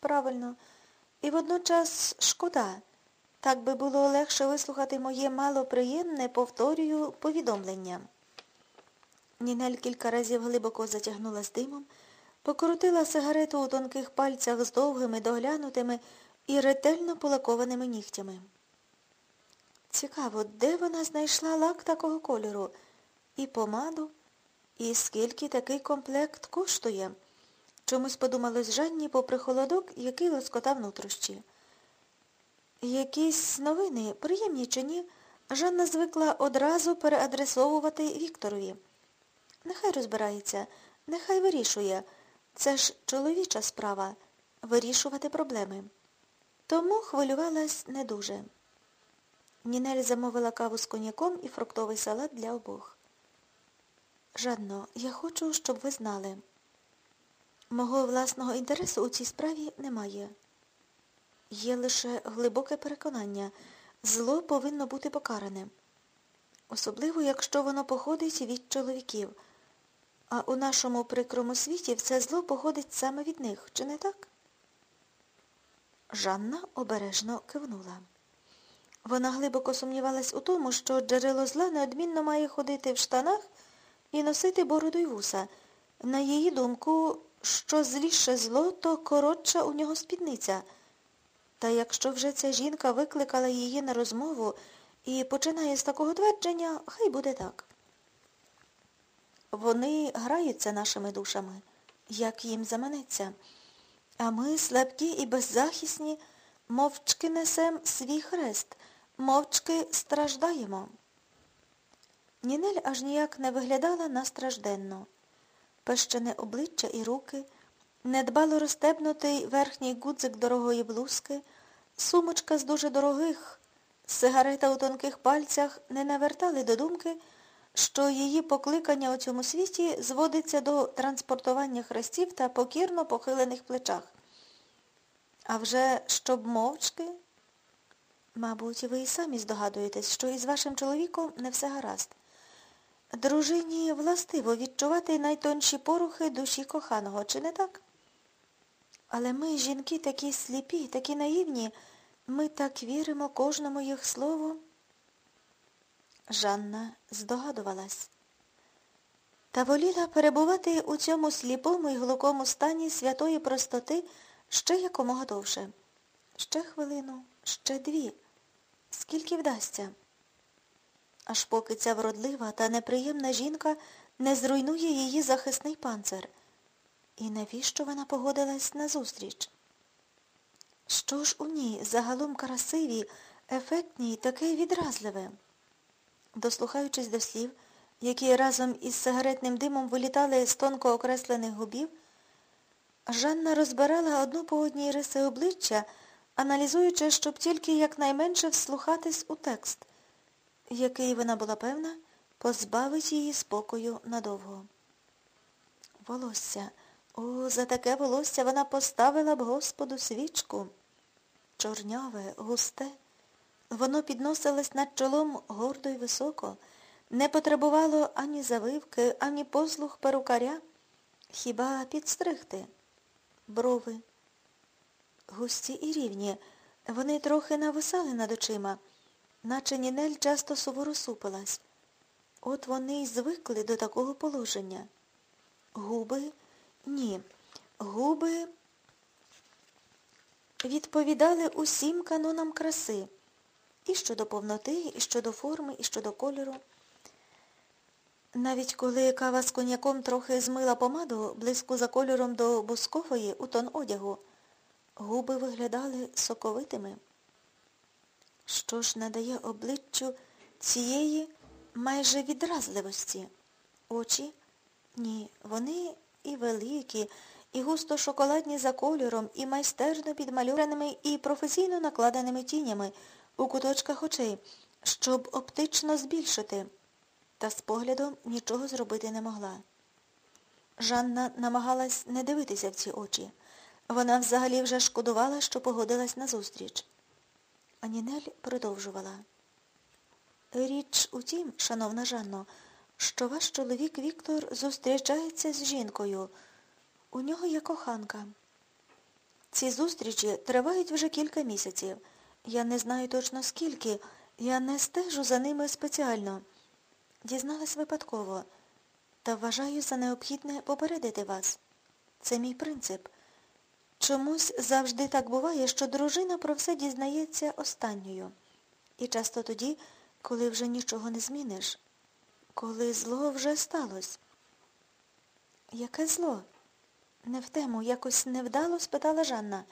правильно. І водночас шкода. Так би було легше вислухати моє малоприємне, повторюю, повідомлення. Нінель кілька разів глибоко затягнула з димом, покрутила сигарету у тонких пальцях з довгими, доглянутими і ретельно полакованими нігтями. Цікаво, де вона знайшла лак такого кольору? І помаду? І скільки такий комплект коштує? Чомусь подумалось Жанні попри холодок, який лоскотав нутрощі. Якісь новини, приємні чи ні, Жанна звикла одразу переадресовувати Вікторові. Нехай розбирається, нехай вирішує. Це ж чоловіча справа вирішувати проблеми. Тому хвилювалась не дуже. Нінель замовила каву з коньяком і фруктовий салат для обох. Жанно, я хочу, щоб ви знали. Мого власного інтересу у цій справі немає. Є лише глибоке переконання. Зло повинно бути покаране. Особливо, якщо воно походить від чоловіків. А у нашому прикрому світі все зло походить саме від них, чи не так? Жанна обережно кивнула. Вона глибоко сумнівалась у тому, що джерело зла неодмінно має ходити в штанах і носити бороду й вуса. На її думку, що зліше зло, то коротша у нього спідниця. Та якщо вже ця жінка викликала її на розмову і починає з такого твердження, хай буде так. Вони граються нашими душами, як їм заманеться. А ми, слабкі і беззахисні, мовчки несем свій хрест, мовчки страждаємо. Нінель аж ніяк не виглядала настражденно. Пещене обличчя і руки, недбало розстебнутий верхній гудзик дорогої блузки, сумочка з дуже дорогих, сигарета у тонких пальцях не навертали до думки, що її покликання у цьому світі зводиться до транспортування хрестів та покірно похилених плечах. А вже щоб мовчки, мабуть, ви і самі здогадуєтесь, що із вашим чоловіком не все гаразд. Дружині властиво відчувати найтонші порухи душі коханого, чи не так? Але ми, жінки, такі сліпі, такі наївні, ми так віримо кожному їх слову. Жанна здогадувалась. Та воліла перебувати у цьому сліпому і глукому стані святої простоти ще якомога довше. Ще хвилину, ще дві. Скільки вдасться? Аж поки ця вродлива та неприємна жінка не зруйнує її захисний панцир. І навіщо вона погодилась на зустріч? Що ж у ній загалом красиві, ефектні й таке відразливе? Дослухаючись до слів, які разом із сигаретним димом вилітали з тонко окреслених губів, Жанна розбирала одну по одній риси обличчя, аналізуючи, щоб тільки якнайменше вслухатись у текст, який, вона була певна, позбавить її спокою надовго. Волосся. О, за таке волосся вона поставила б Господу свічку. Чорняве, густе. Воно підносилось над чолом гордо й високо, не потребувало ані завивки, ані послуг перукаря, хіба підстригти. Брови. Густі і рівні, вони трохи нависали над очима, наче Нінель часто суворо супилась. От вони й звикли до такого положення. Губи ні. Губи відповідали усім канонам краси. І щодо повноти, і щодо форми, і щодо кольору. Навіть коли кава з коньяком трохи змила помаду, близько за кольором до бускової у тон одягу, губи виглядали соковитими. Що ж надає обличчю цієї майже відразливості? Очі? Ні, вони і великі, і густо шоколадні за кольором, і майстерно підмальованими, і професійно накладеними тінями у куточках очей, щоб оптично збільшити. Та з поглядом нічого зробити не могла. Жанна намагалась не дивитися в ці очі. Вона взагалі вже шкодувала, що погодилась на зустріч. А Нінель продовжувала. Річ у тім, шановна Жанно, що ваш чоловік Віктор зустрічається з жінкою. У нього є коханка. Ці зустрічі тривають вже кілька місяців. Я не знаю точно скільки, я не стежу за ними спеціально. Дізналась випадково, та вважаю за необхідне попередити вас. Це мій принцип. Чомусь завжди так буває, що дружина про все дізнається останньою. І часто тоді, коли вже нічого не зміниш, коли зло вже сталося. Яке зло? Не в тему, якось невдало спитала Жанна.